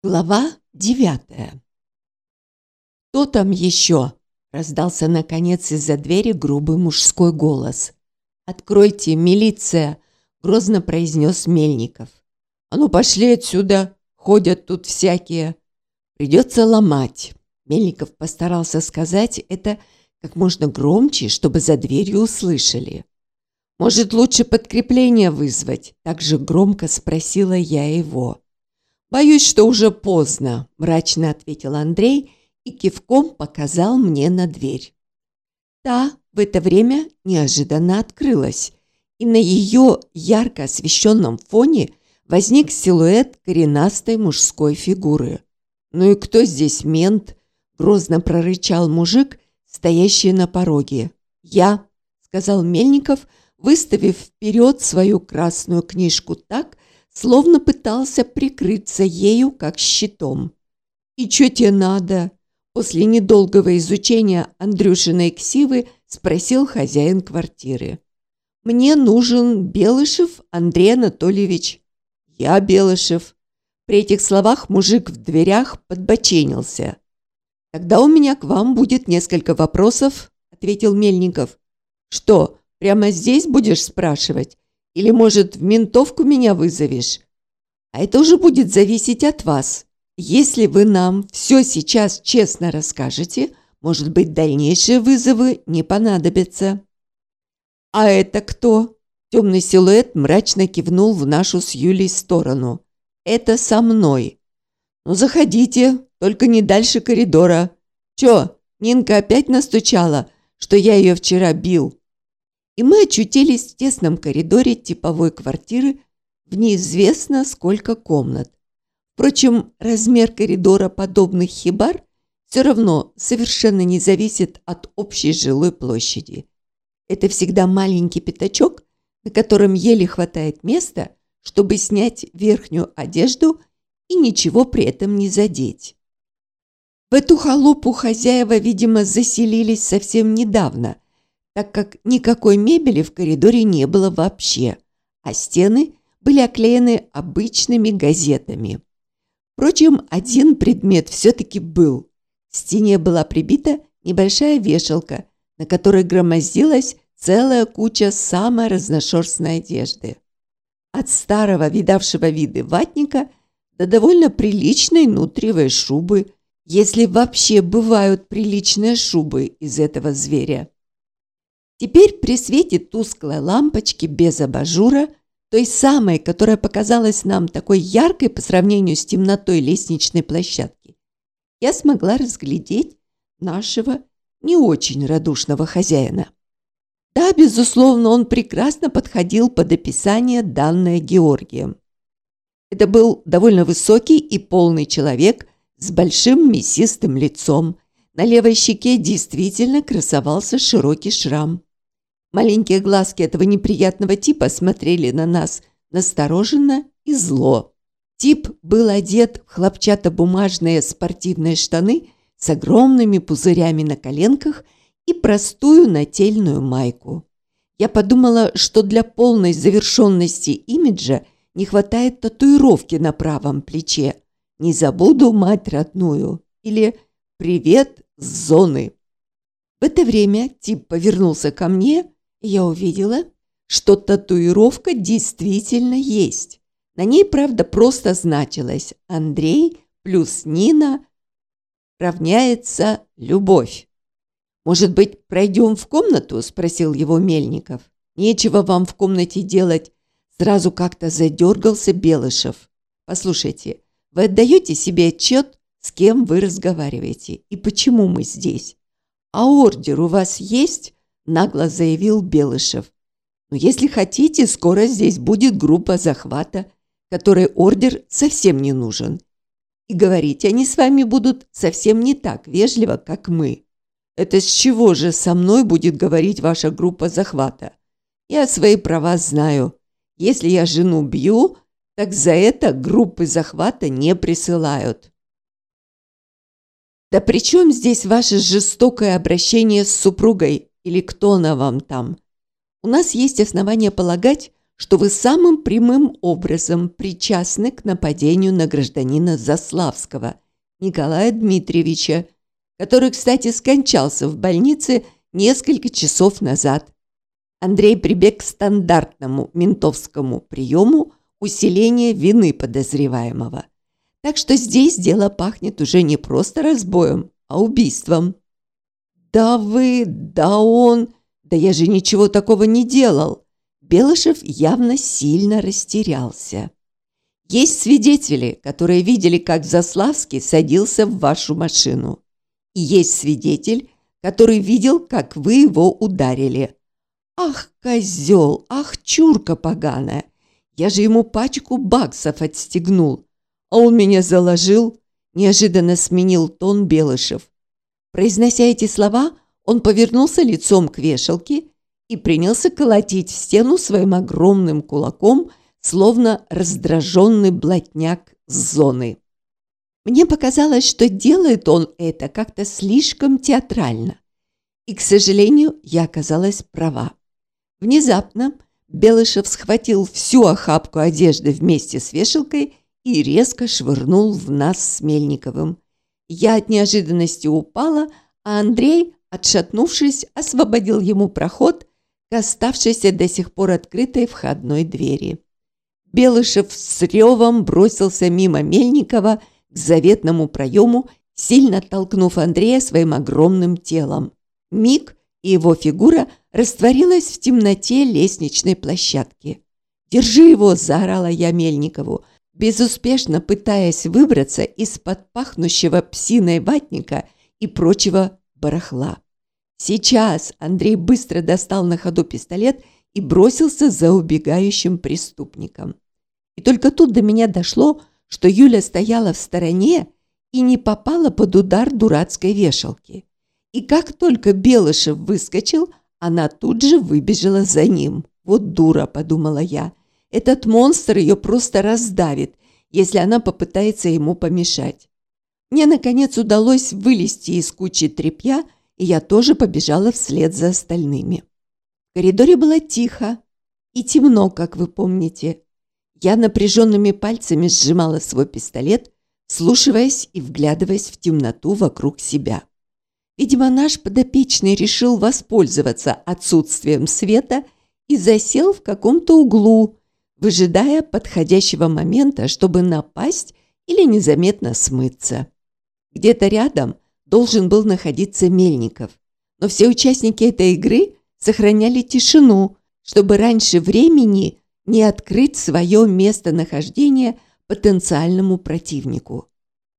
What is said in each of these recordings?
Глава девятая «Кто там еще?» – раздался наконец из-за двери грубый мужской голос. «Откройте, милиция!» – грозно произнес Мельников. «А ну пошли отсюда! Ходят тут всякие!» «Придется ломать!» Мельников постарался сказать это как можно громче, чтобы за дверью услышали. «Может, лучше подкрепление вызвать?» – так же громко спросила я его. «Боюсь, что уже поздно», – мрачно ответил Андрей и кивком показал мне на дверь. Та в это время неожиданно открылась, и на ее ярко освещенном фоне возник силуэт коренастой мужской фигуры. «Ну и кто здесь мент?» – грозно прорычал мужик, стоящий на пороге. «Я», – сказал Мельников, выставив вперед свою красную книжку так, словно пытался прикрыться ею как щитом. «И что тебе надо?» После недолгого изучения Андрюшиной ксивы спросил хозяин квартиры. «Мне нужен Белышев Андрей Анатольевич». «Я Белышев». При этих словах мужик в дверях подбоченился. «Тогда у меня к вам будет несколько вопросов», – ответил Мельников. «Что, прямо здесь будешь спрашивать? Или, может, в ментовку меня вызовешь? А это уже будет зависеть от вас. Если вы нам все сейчас честно расскажете, может быть, дальнейшие вызовы не понадобятся. А это кто? Темный силуэт мрачно кивнул в нашу с Юлей сторону. Это со мной. Ну, заходите, только не дальше коридора. Чё, Нинка опять настучала, что я ее вчера бил? И мы очутились в тесном коридоре типовой квартиры в неизвестно сколько комнат. Впрочем, размер коридора подобных хибар все равно совершенно не зависит от общей жилой площади. Это всегда маленький пятачок, на котором еле хватает места, чтобы снять верхнюю одежду и ничего при этом не задеть. В эту халупу хозяева, видимо, заселились совсем недавно – так как никакой мебели в коридоре не было вообще, а стены были оклеены обычными газетами. Впрочем, один предмет все-таки был. К стене была прибита небольшая вешалка, на которой громоздилась целая куча самой разношерстной одежды. От старого, видавшего виды ватника до довольно приличной нутриевой шубы, если вообще бывают приличные шубы из этого зверя. Теперь при свете тусклой лампочки без абажура, той самой, которая показалась нам такой яркой по сравнению с темнотой лестничной площадки, я смогла разглядеть нашего не очень радушного хозяина. Да, безусловно, он прекрасно подходил под описание, данное Георгием. Это был довольно высокий и полный человек с большим мясистым лицом. На левой щеке действительно красовался широкий шрам. Маленькие глазки этого неприятного типа смотрели на нас настороженно и зло. Тип был одет в хлопчатобумажные спортивные штаны с огромными пузырями на коленках и простую нательную майку. Я подумала, что для полной завершенности имиджа не хватает татуировки на правом плече. «Не забуду мать родную» или «Привет с зоны». В это время тип повернулся ко мне я увидела, что татуировка действительно есть. На ней, правда, просто значилось «Андрей плюс Нина равняется любовь». «Может быть, пройдем в комнату?» – спросил его Мельников. «Нечего вам в комнате делать». Сразу как-то задергался Белышев. «Послушайте, вы отдаете себе отчет, с кем вы разговариваете и почему мы здесь? А ордер у вас есть?» Нагло заявил Белышев. «Но если хотите, скоро здесь будет группа захвата, которой ордер совсем не нужен. И говорить они с вами будут совсем не так вежливо, как мы. Это с чего же со мной будет говорить ваша группа захвата? Я свои права знаю. Если я жену бью, так за это группы захвата не присылают». «Да при чем здесь ваше жестокое обращение с супругой?» Или кто она вам там. У нас есть основания полагать, что вы самым прямым образом причастны к нападению на гражданина Заславского Николая Дмитриевича, который, кстати, скончался в больнице несколько часов назад. Андрей прибег к стандартному ментовскому приему усиления вины подозреваемого. Так что здесь дело пахнет уже не просто разбоем, а убийством. «Да вы, да он, да я же ничего такого не делал!» Белышев явно сильно растерялся. «Есть свидетели, которые видели, как Заславский садился в вашу машину. И есть свидетель, который видел, как вы его ударили. Ах, козел, ах, чурка поганая! Я же ему пачку баксов отстегнул, а он меня заложил!» Неожиданно сменил тон Белышев. Произнося эти слова, он повернулся лицом к вешалке и принялся колотить в стену своим огромным кулаком, словно раздраженный блатняк с зоны. Мне показалось, что делает он это как-то слишком театрально. И, к сожалению, я оказалась права. Внезапно Белышев схватил всю охапку одежды вместе с вешалкой и резко швырнул в нас с Мельниковым. Я от неожиданности упала, а Андрей, отшатнувшись, освободил ему проход к оставшейся до сих пор открытой входной двери. Белышев с ревом бросился мимо Мельникова к заветному проему, сильно толкнув Андрея своим огромным телом. Миг, и его фигура растворилась в темноте лестничной площадки. «Держи его!» – заорала я Мельникову, безуспешно пытаясь выбраться из-под пахнущего псиной ватника и прочего барахла. Сейчас Андрей быстро достал на ходу пистолет и бросился за убегающим преступником. И только тут до меня дошло, что Юля стояла в стороне и не попала под удар дурацкой вешалки. И как только Белышев выскочил, она тут же выбежала за ним. «Вот дура», — подумала я. «Этот монстр ее просто раздавит, если она попытается ему помешать». Мне, наконец, удалось вылезти из кучи тряпья, и я тоже побежала вслед за остальными. В коридоре было тихо и темно, как вы помните. Я напряженными пальцами сжимала свой пистолет, слушаясь и вглядываясь в темноту вокруг себя. Видимо, наш подопечный решил воспользоваться отсутствием света и засел в каком-то углу, выжидая подходящего момента, чтобы напасть или незаметно смыться. Где-то рядом – должен был находиться Мельников. Но все участники этой игры сохраняли тишину, чтобы раньше времени не открыть свое местонахождение потенциальному противнику.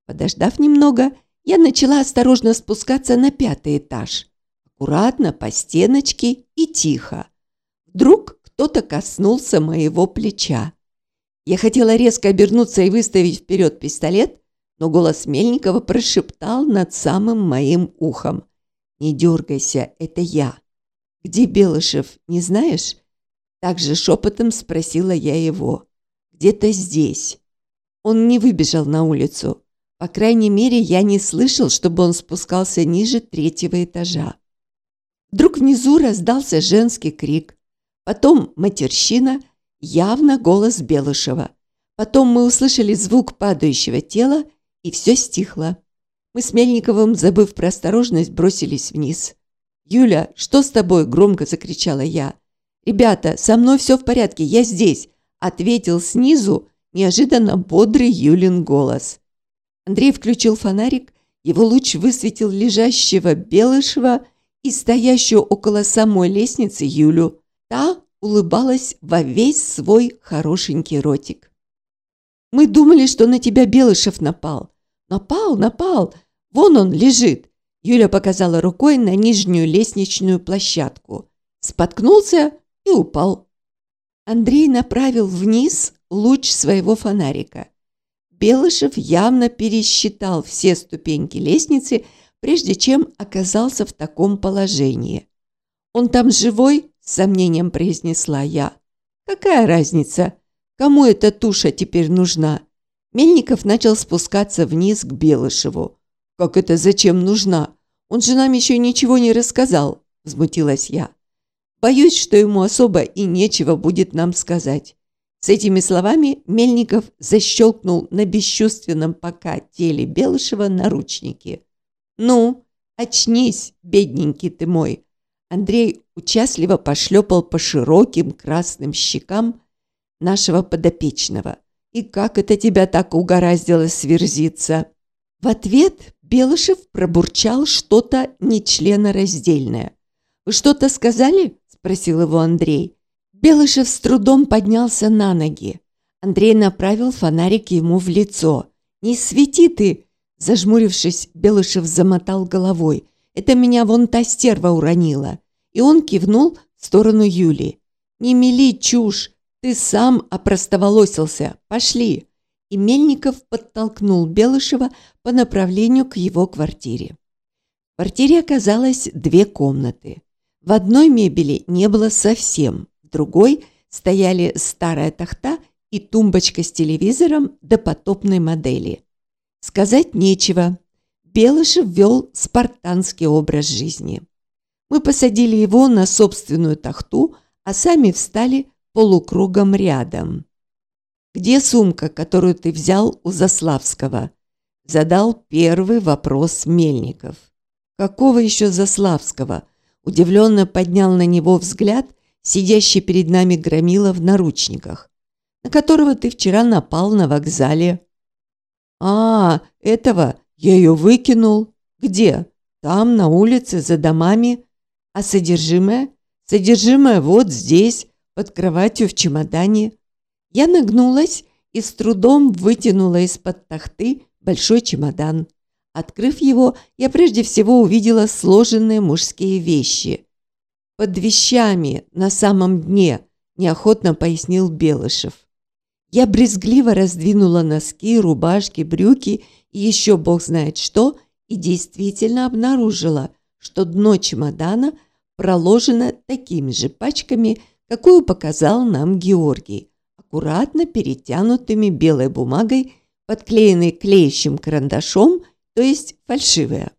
Подождав немного, я начала осторожно спускаться на пятый этаж. Аккуратно, по стеночке и тихо. Вдруг кто-то коснулся моего плеча. Я хотела резко обернуться и выставить вперед пистолет, но голос Мельникова прошептал над самым моим ухом. «Не дергайся, это я». «Где Белышев, не знаешь?» Также шепотом спросила я его. «Где-то здесь». Он не выбежал на улицу. По крайней мере, я не слышал, чтобы он спускался ниже третьего этажа. Вдруг внизу раздался женский крик. Потом матерщина, явно голос Белышева. Потом мы услышали звук падающего тела и все стихло. Мы с Мельниковым, забыв про осторожность, бросились вниз. «Юля, что с тобой?» – громко закричала я. «Ребята, со мной все в порядке, я здесь», – ответил снизу неожиданно бодрый Юлин голос. Андрей включил фонарик, его луч высветил лежащего Белышева и стоящую около самой лестницы Юлю. Та улыбалась во весь свой хорошенький ротик. Мы думали, что на тебя Белышев напал. Напал, напал. Вон он лежит. Юля показала рукой на нижнюю лестничную площадку. Споткнулся и упал. Андрей направил вниз луч своего фонарика. Белышев явно пересчитал все ступеньки лестницы, прежде чем оказался в таком положении. «Он там живой?» – сомнением произнесла я. «Какая разница?» Кому эта туша теперь нужна? Мельников начал спускаться вниз к Белышеву. «Как это зачем нужна? Он же нам еще ничего не рассказал», – взмутилась я. Боюсь, что ему особо и нечего будет нам сказать. С этими словами Мельников защелкнул на бесчувственном пока теле Белышева наручники. «Ну, очнись, бедненький ты мой!» Андрей участливо пошлепал по широким красным щекам нашего подопечного. «И как это тебя так угораздило сверзиться?» В ответ Белышев пробурчал что-то нечленораздельное. «Вы что-то сказали?» – спросил его Андрей. Белышев с трудом поднялся на ноги. Андрей направил фонарик ему в лицо. «Не свети ты!» Зажмурившись, Белышев замотал головой. «Это меня вон та стерва уронила!» И он кивнул в сторону Юли. «Не мели чушь! Ты сам опростоволосился! Пошли!» И Мельников подтолкнул Белышева по направлению к его квартире. В квартире оказалось две комнаты. В одной мебели не было совсем, в другой стояли старая тахта и тумбочка с телевизором допотопной модели. Сказать нечего. Белышев вел спартанский образ жизни. Мы посадили его на собственную тахту, а сами встали полукругом рядом. «Где сумка, которую ты взял у Заславского?» Задал первый вопрос Мельников. «Какого еще Заславского?» Удивленно поднял на него взгляд сидящий перед нами громила в наручниках, на которого ты вчера напал на вокзале. А, этого я ее выкинул. Где? Там, на улице, за домами. А содержимое? Содержимое вот здесь, под кроватью в чемодане. Я нагнулась и с трудом вытянула из-под тахты большой чемодан. Открыв его, я прежде всего увидела сложенные мужские вещи. «Под вещами на самом дне», – неохотно пояснил Белышев. Я брезгливо раздвинула носки, рубашки, брюки и еще бог знает что, и действительно обнаружила, что дно чемодана проложено такими же пачками, какую показал нам Георгий, аккуратно перетянутыми белой бумагой, подклеенной клеящим карандашом, то есть фальшивая.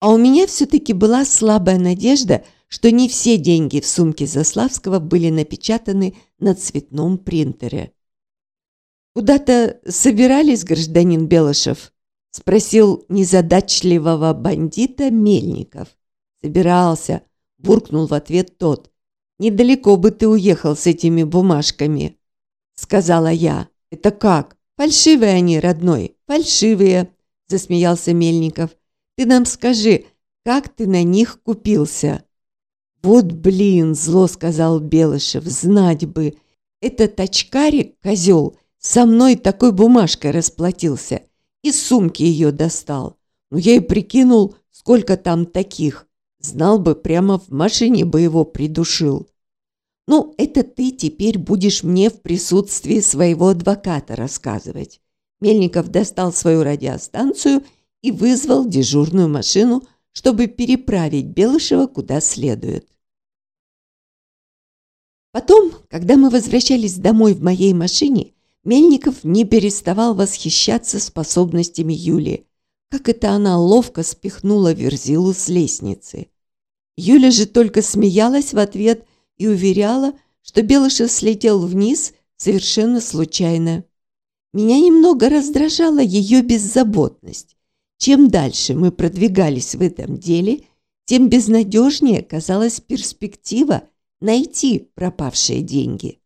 А у меня все-таки была слабая надежда – что не все деньги в сумке Заславского были напечатаны на цветном принтере. «Куда-то собирались, гражданин Белышев?» – спросил незадачливого бандита Мельников. «Собирался», – буркнул в ответ тот. «Недалеко бы ты уехал с этими бумажками», – сказала я. «Это как? Фальшивые они, родной, фальшивые», – засмеялся Мельников. «Ты нам скажи, как ты на них купился?» «Вот блин!» – зло сказал Белышев. «Знать бы! Этот очкарик, козел, со мной такой бумажкой расплатился. Из сумки ее достал. Ну, я и прикинул, сколько там таких. Знал бы, прямо в машине бы его придушил. Ну, это ты теперь будешь мне в присутствии своего адвоката рассказывать». Мельников достал свою радиостанцию и вызвал дежурную машину – чтобы переправить Белышева куда следует. Потом, когда мы возвращались домой в моей машине, Мельников не переставал восхищаться способностями Юли. Как это она ловко спихнула Верзилу с лестницы. Юля же только смеялась в ответ и уверяла, что Белышев слетел вниз совершенно случайно. Меня немного раздражала ее беззаботность. Чем дальше мы продвигались в этом деле, тем безнадежнее казалась перспектива найти пропавшие деньги.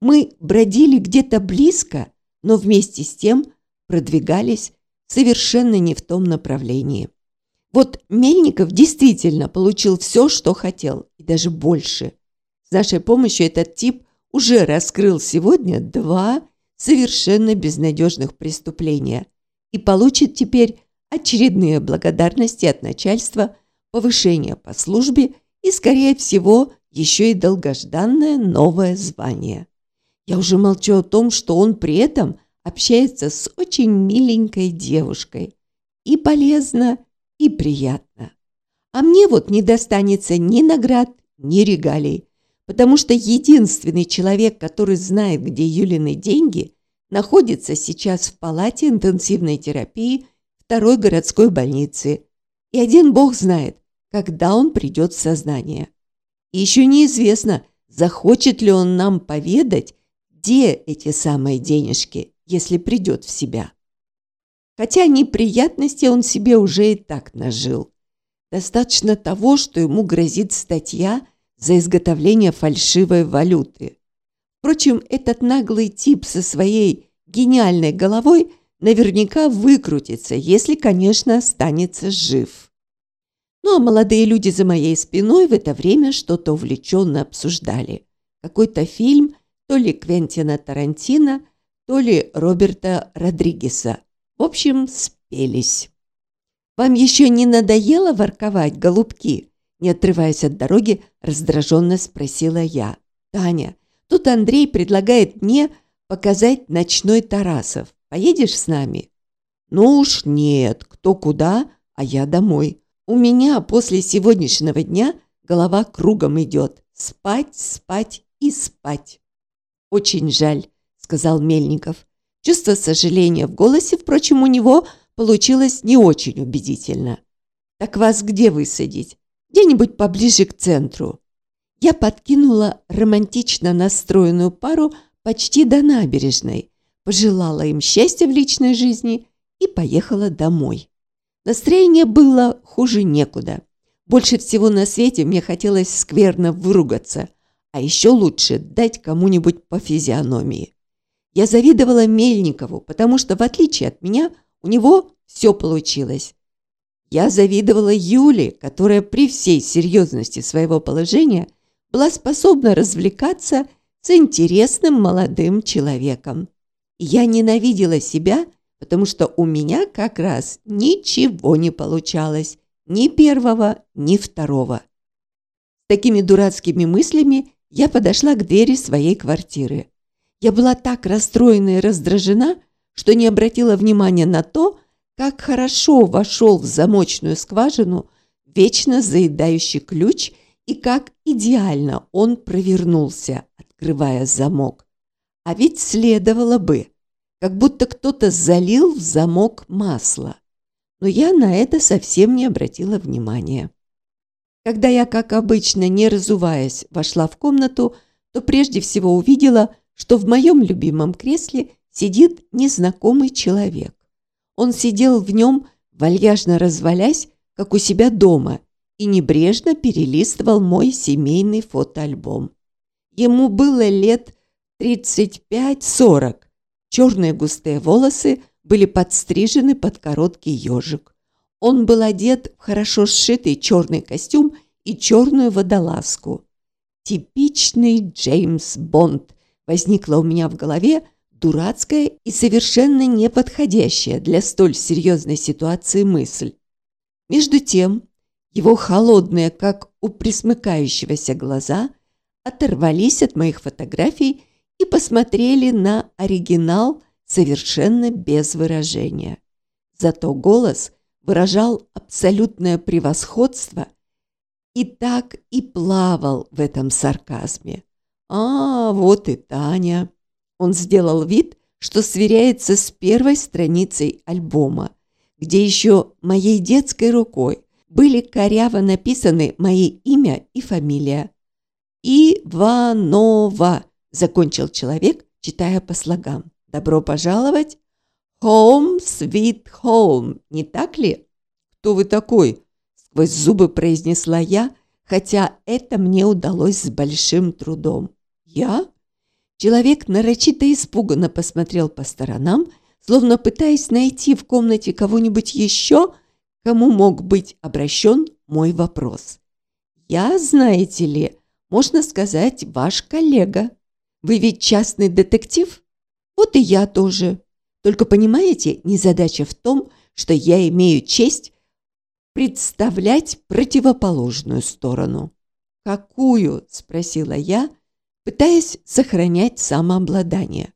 Мы бродили где-то близко, но вместе с тем продвигались совершенно не в том направлении. Вот Мельников действительно получил все, что хотел, и даже больше. С нашей помощью этот тип уже раскрыл сегодня два совершенно безнадежных преступления и получит теперь очередные благодарности от начальства, повышение по службе и, скорее всего, еще и долгожданное новое звание. Я уже молчу о том, что он при этом общается с очень миленькой девушкой. И полезно, и приятно. А мне вот не достанется ни наград, ни регалий, потому что единственный человек, который знает, где Юлины деньги, находится сейчас в палате интенсивной терапии второй городской больницы, и один бог знает, когда он придет в сознание. И еще неизвестно, захочет ли он нам поведать, где эти самые денежки, если придет в себя. Хотя неприятности он себе уже и так нажил. Достаточно того, что ему грозит статья за изготовление фальшивой валюты. Впрочем, этот наглый тип со своей гениальной головой наверняка выкрутится, если, конечно, останется жив. Ну а молодые люди за моей спиной в это время что-то увлеченно обсуждали. Какой-то фильм то ли Квентина Тарантино, то ли Роберта Родригеса. В общем, спелись. «Вам еще не надоело ворковать, голубки?» Не отрываясь от дороги, раздраженно спросила я. «Таня, тут Андрей предлагает мне показать ночной Тарасов. Поедешь с нами?» «Ну уж нет, кто куда, а я домой. У меня после сегодняшнего дня голова кругом идет. Спать, спать и спать». «Очень жаль», — сказал Мельников. Чувство сожаления в голосе, впрочем, у него получилось не очень убедительно. «Так вас где высадить? Где-нибудь поближе к центру». Я подкинула романтично настроенную пару почти до набережной, пожелала им счастья в личной жизни и поехала домой. Настроение было хуже некуда. Больше всего на свете мне хотелось скверно выругаться, а еще лучше дать кому-нибудь по физиономии. Я завидовала Мельникову, потому что, в отличие от меня, у него все получилось. Я завидовала Юле, которая при всей серьезности своего положения была способна развлекаться с интересным молодым человеком. Я ненавидела себя, потому что у меня как раз ничего не получалось, ни первого, ни второго. С такими дурацкими мыслями я подошла к двери своей квартиры. Я была так расстроена и раздражена, что не обратила внимания на то, как хорошо вошел в замочную скважину вечно заедающий ключ и как идеально он провернулся, открывая замок. А ведь следовало бы, как будто кто-то залил в замок масло. Но я на это совсем не обратила внимания. Когда я, как обычно, не разуваясь, вошла в комнату, то прежде всего увидела, что в моем любимом кресле сидит незнакомый человек. Он сидел в нем, вальяжно развалясь, как у себя дома, и небрежно перелистывал мой семейный фотоальбом. Ему было лет 35-40. Черные густые волосы были подстрижены под короткий ежик. Он был одет в хорошо сшитый черный костюм и черную водолазку. Типичный Джеймс Бонд возникла у меня в голове дурацкая и совершенно неподходящая для столь серьезной ситуации мысль. Между тем, его холодные, как у присмыкающегося глаза, оторвались от моих фотографий и посмотрели на оригинал совершенно без выражения. Зато голос выражал абсолютное превосходство и так и плавал в этом сарказме. «А, вот и Таня!» Он сделал вид, что сверяется с первой страницей альбома, где еще моей детской рукой были коряво написаны мои имя и фамилия. «Иванова», – закончил человек, читая по слогам. «Добро пожаловать «Home, sweet home», не так ли? «Кто вы такой?» – сквозь зубы произнесла я, хотя это мне удалось с большим трудом. «Я?» Человек нарочито испуганно посмотрел по сторонам, словно пытаясь найти в комнате кого-нибудь еще, кому мог быть обращен мой вопрос. «Я, знаете ли, можно сказать, ваш коллега. Вы ведь частный детектив? Вот и я тоже. Только понимаете, незадача в том, что я имею честь представлять противоположную сторону. «Какую?» – спросила я, пытаясь сохранять самообладание.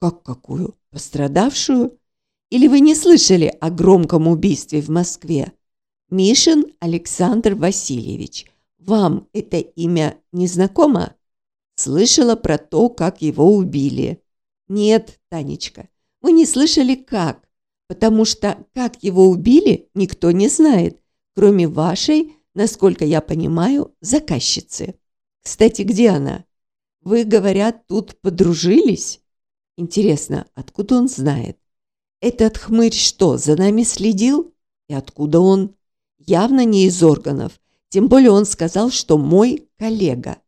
«Как какую? Пострадавшую? Или вы не слышали о громком убийстве в Москве? Мишин Александр Васильевич. Вам это имя не знакомо?» Слышала про то, как его убили. «Нет, Танечка, вы не слышали как, потому что как его убили, никто не знает, кроме вашей, насколько я понимаю, заказчицы. Кстати, где она? Вы, говорят, тут подружились? Интересно, откуда он знает? Этот хмырь что, за нами следил? И откуда он? Явно не из органов. Тем более он сказал, что мой коллега.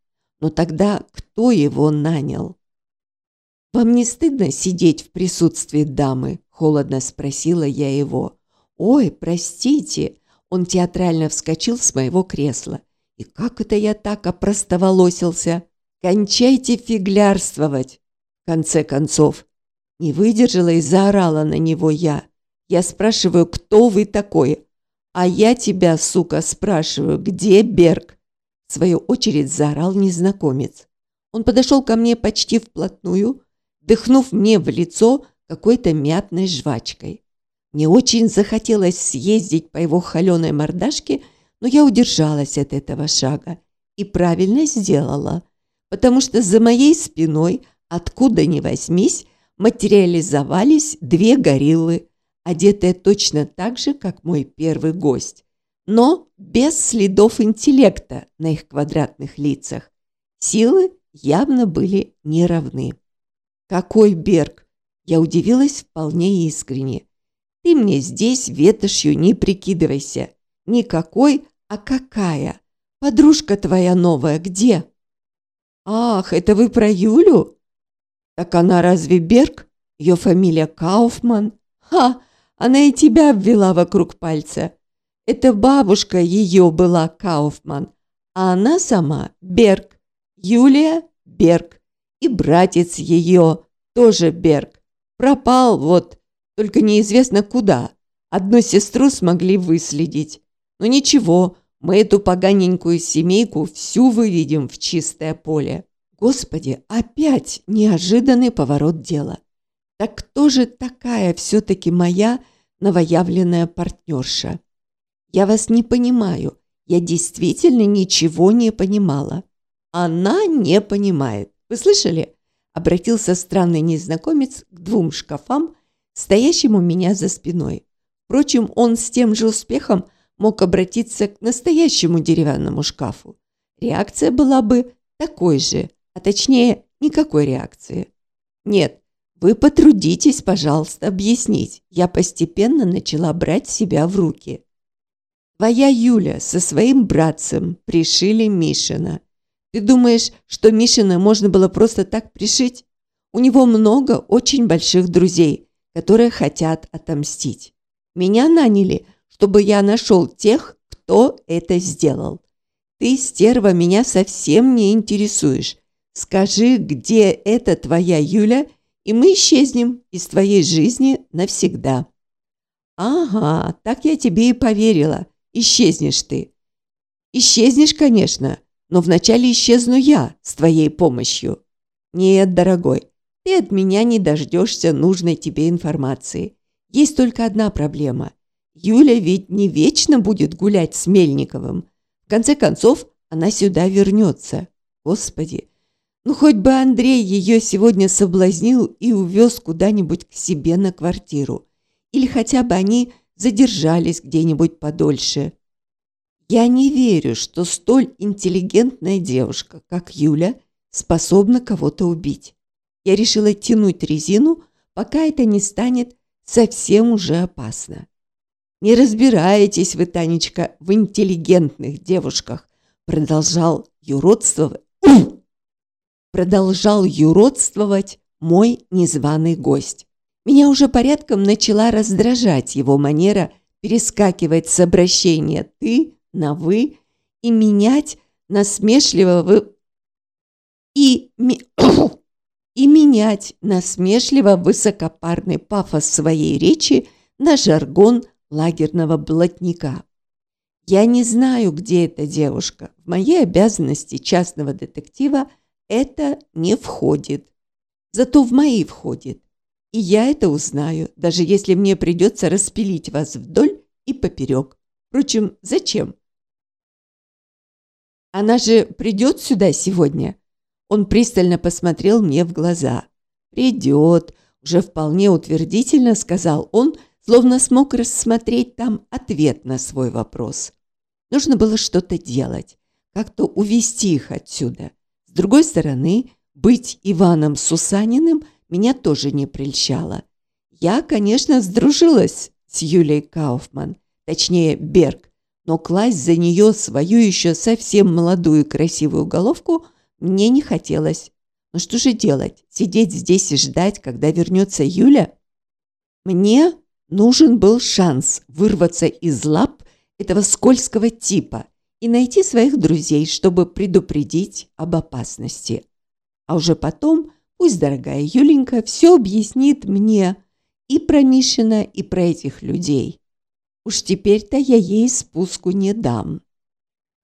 Но тогда кто его нанял? «Вам не стыдно сидеть в присутствии дамы?» – холодно спросила я его. «Ой, простите!» Он театрально вскочил с моего кресла. «И как это я так опростоволосился? Кончайте фиглярствовать!» В конце концов, не выдержала и заорала на него я. «Я спрашиваю, кто вы такой?» «А я тебя, сука, спрашиваю, где Берг?» В свою очередь заорал незнакомец. Он подошел ко мне почти вплотную, дыхнув мне в лицо какой-то мятной жвачкой. Мне очень захотелось съездить по его холеной мордашке, но я удержалась от этого шага и правильно сделала, потому что за моей спиной, откуда ни возьмись, материализовались две гориллы, одетые точно так же, как мой первый гость, но без следов интеллекта на их квадратных лицах. Силы явно были неравны. «Какой Берг?» Я удивилась вполне искренне. «Ты мне здесь ветошью не прикидывайся. Никакой, а какая? Подружка твоя новая где?» «Ах, это вы про Юлю?» «Так она разве Берг? Ее фамилия Кауфман?» «Ха! Она и тебя обвела вокруг пальца. Это бабушка ее была Кауфман, а она сама Берг. Юлия Берг и братец ее, тоже Берг. Пропал вот, только неизвестно куда. Одну сестру смогли выследить. Но ничего, мы эту поганенькую семейку всю выведем в чистое поле. Господи, опять неожиданный поворот дела. Так кто же такая все-таки моя новоявленная партнерша? Я вас не понимаю. Я действительно ничего не понимала. Она не понимает. Вы слышали?» Обратился странный незнакомец к двум шкафам, стоящим у меня за спиной. Впрочем, он с тем же успехом мог обратиться к настоящему деревянному шкафу. Реакция была бы такой же, а точнее, никакой реакции. Нет, вы потрудитесь, пожалуйста, объяснить. Я постепенно начала брать себя в руки. Твоя Юля со своим братцем пришили Мишина. Ты думаешь, что Мишина можно было просто так пришить? У него много очень больших друзей, которые хотят отомстить. Меня наняли, чтобы я нашел тех, кто это сделал. Ты, стерва, меня совсем не интересуешь. Скажи, где эта твоя Юля, и мы исчезнем из твоей жизни навсегда. Ага, так я тебе и поверила. Исчезнешь ты. Исчезнешь, конечно, но вначале исчезну я с твоей помощью. Нет, дорогой, ты от меня не дождешься нужной тебе информации. Есть только одна проблема. Юля ведь не вечно будет гулять с Мельниковым. В конце концов, она сюда вернется. Господи, ну хоть бы Андрей ее сегодня соблазнил и увез куда-нибудь к себе на квартиру. Или хотя бы они задержались где-нибудь подольше. Я не верю, что столь интеллигентная девушка, как Юля, способна кого-то убить. Я решила тянуть резину, пока это не станет совсем уже опасно. «Не разбираетесь вы, Танечка, в интеллигентных девушках», продолжал юродствовать, продолжал юродствовать мой незваный гость. Меня уже порядком начала раздражать его манера перескакивать с обращения «ты» на «вы» и менять насмешливо и, и менять насмешливо высокопарный пафос своей речи на жаргон лагерного блатника. Я не знаю, где эта девушка. В мои обязанности частного детектива это не входит. Зато в мои входит. И я это узнаю, даже если мне придется распилить вас вдоль и поперек. Впрочем, зачем? Она же придет сюда сегодня?» Он пристально посмотрел мне в глаза. «Придет», – уже вполне утвердительно сказал он, словно смог рассмотреть там ответ на свой вопрос. Нужно было что-то делать. как-то увести их отсюда. С другой стороны, быть Иваном Сусаниным меня тоже не прельщало. Я, конечно, сдружилась с Юлией Кауфман, точнее Берг, но класть за нее свою еще совсем молодую красивую головку мне не хотелось. Но что же делать? Сидеть здесь и ждать, когда вернется Юля? Мне нужен был шанс вырваться из лап этого скользкого типа и найти своих друзей, чтобы предупредить об опасности. А уже потом пусть дорогая Юленька все объяснит мне и про Мишина, и про этих людей. Уж теперь-то я ей спуску не дам.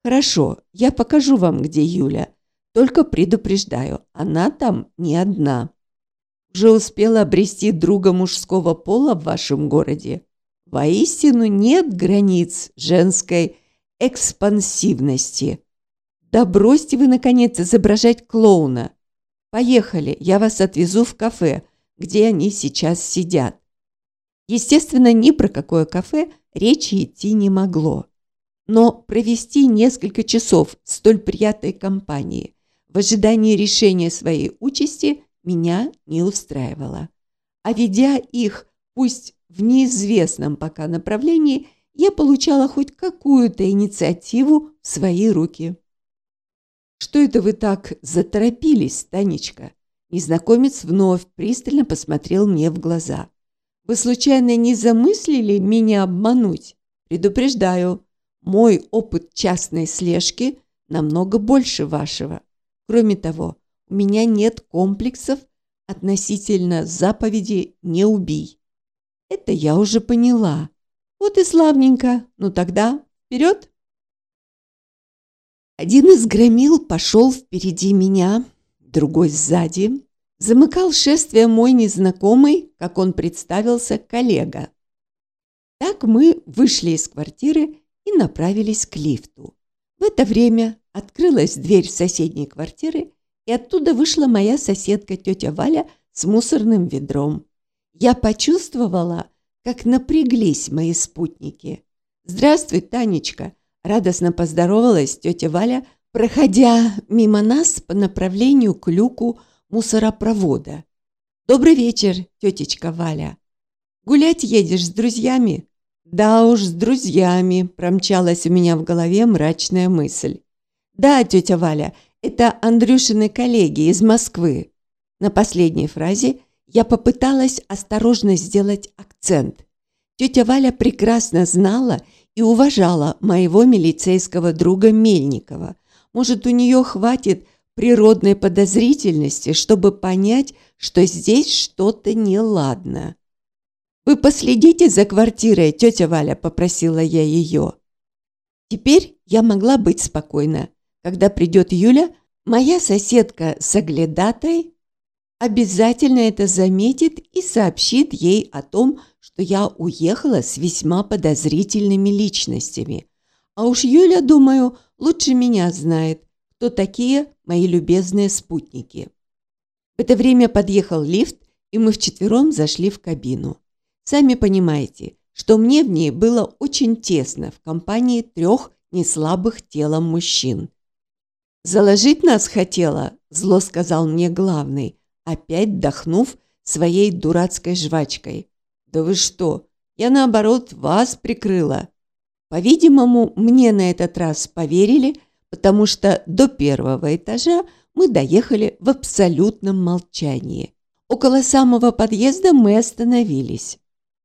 Хорошо, я покажу вам, где Юля. Только предупреждаю, она там не одна. Уже успела обрести друга мужского пола в вашем городе. Воистину нет границ женской экспансивности. Да бросьте вы, наконец, изображать клоуна. Поехали, я вас отвезу в кафе, где они сейчас сидят. Естественно, ни про какое кафе речи идти не могло. Но провести несколько часов в столь приятной компании в ожидании решения своей участи меня не устраивало. А ведя их, пусть в неизвестном пока направлении, я получала хоть какую-то инициативу в свои руки. «Что это вы так заторопились, Танечка?» Незнакомец вновь пристально посмотрел мне в глаза. Вы случайно не замыслили меня обмануть? Предупреждаю, мой опыт частной слежки намного больше вашего. Кроме того, у меня нет комплексов относительно заповеди «не убий». Это я уже поняла. Вот и славненько. Ну тогда вперед! Один из громил пошел впереди меня, другой сзади, Замыкал шествие мой незнакомый, как он представился, коллега. Так мы вышли из квартиры и направились к лифту. В это время открылась дверь соседней квартиры, и оттуда вышла моя соседка тетя Валя с мусорным ведром. Я почувствовала, как напряглись мои спутники. «Здравствуй, Танечка!» – радостно поздоровалась тетя Валя, проходя мимо нас по направлению к люку мусоропровода. «Добрый вечер, тетечка Валя. Гулять едешь с друзьями?» «Да уж, с друзьями», – промчалась у меня в голове мрачная мысль. «Да, тетя Валя, это Андрюшины коллеги из Москвы». На последней фразе я попыталась осторожно сделать акцент. Тетя Валя прекрасно знала и уважала моего милицейского друга Мельникова. Может, у нее хватит природной подозрительности, чтобы понять, что здесь что-то неладно. «Вы последите за квартирой, тетя Валя», – попросила я ее. Теперь я могла быть спокойна. Когда придет Юля, моя соседка с оглядатой обязательно это заметит и сообщит ей о том, что я уехала с весьма подозрительными личностями. А уж Юля, думаю, лучше меня знает, кто такие мои любезные спутники. В это время подъехал лифт, и мы вчетвером зашли в кабину. Сами понимаете, что мне в ней было очень тесно в компании трех неслабых телом мужчин. «Заложить нас хотела», – зло сказал мне главный, опять дохнув своей дурацкой жвачкой. «Да вы что, я наоборот вас прикрыла». По-видимому, мне на этот раз поверили – потому что до первого этажа мы доехали в абсолютном молчании. Около самого подъезда мы остановились.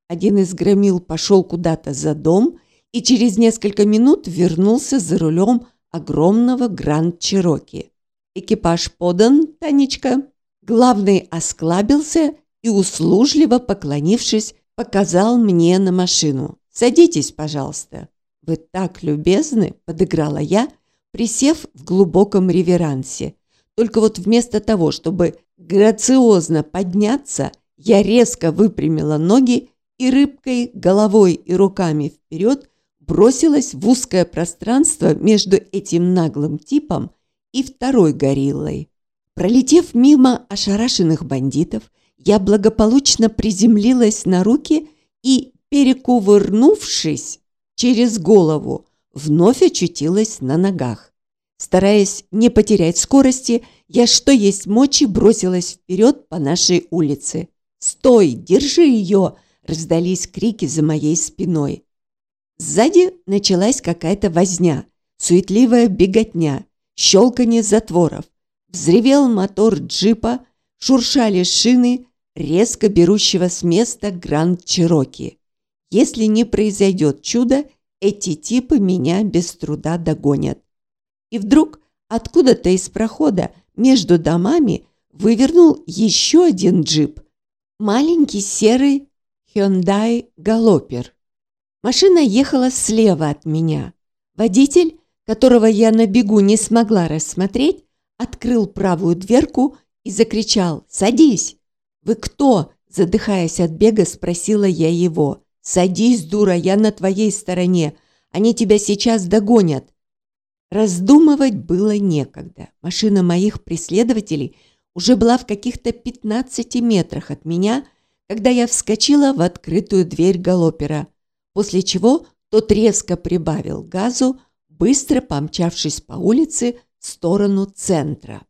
Один из громил пошел куда-то за дом и через несколько минут вернулся за рулем огромного Гранд Чироки. «Экипаж подан, Танечка?» Главный осклабился и, услужливо поклонившись, показал мне на машину. «Садитесь, пожалуйста». «Вы так любезны», – подыграла я, присев в глубоком реверансе. Только вот вместо того, чтобы грациозно подняться, я резко выпрямила ноги и рыбкой, головой и руками вперед бросилась в узкое пространство между этим наглым типом и второй гориллой. Пролетев мимо ошарашенных бандитов, я благополучно приземлилась на руки и, перекувырнувшись через голову, вновь очутилась на ногах. Стараясь не потерять скорости, я что есть мочи бросилась вперед по нашей улице. «Стой! Держи ее!» – раздались крики за моей спиной. Сзади началась какая-то возня, суетливая беготня, щелканье затворов. Взревел мотор джипа, шуршали шины резко берущего с места Гранд Чироки. Если не произойдет чудо, эти типы меня без труда догонят. И вдруг откуда-то из прохода между домами вывернул еще один джип. Маленький серый Hyundai Галопер. Машина ехала слева от меня. Водитель, которого я на бегу не смогла рассмотреть, открыл правую дверку и закричал «Садись!». «Вы кто?» – задыхаясь от бега, спросила я его. «Садись, дура, я на твоей стороне. Они тебя сейчас догонят». Раздумывать было некогда. Машина моих преследователей уже была в каких-то 15 метрах от меня, когда я вскочила в открытую дверь галопера, после чего тот резко прибавил газу, быстро помчавшись по улице в сторону центра.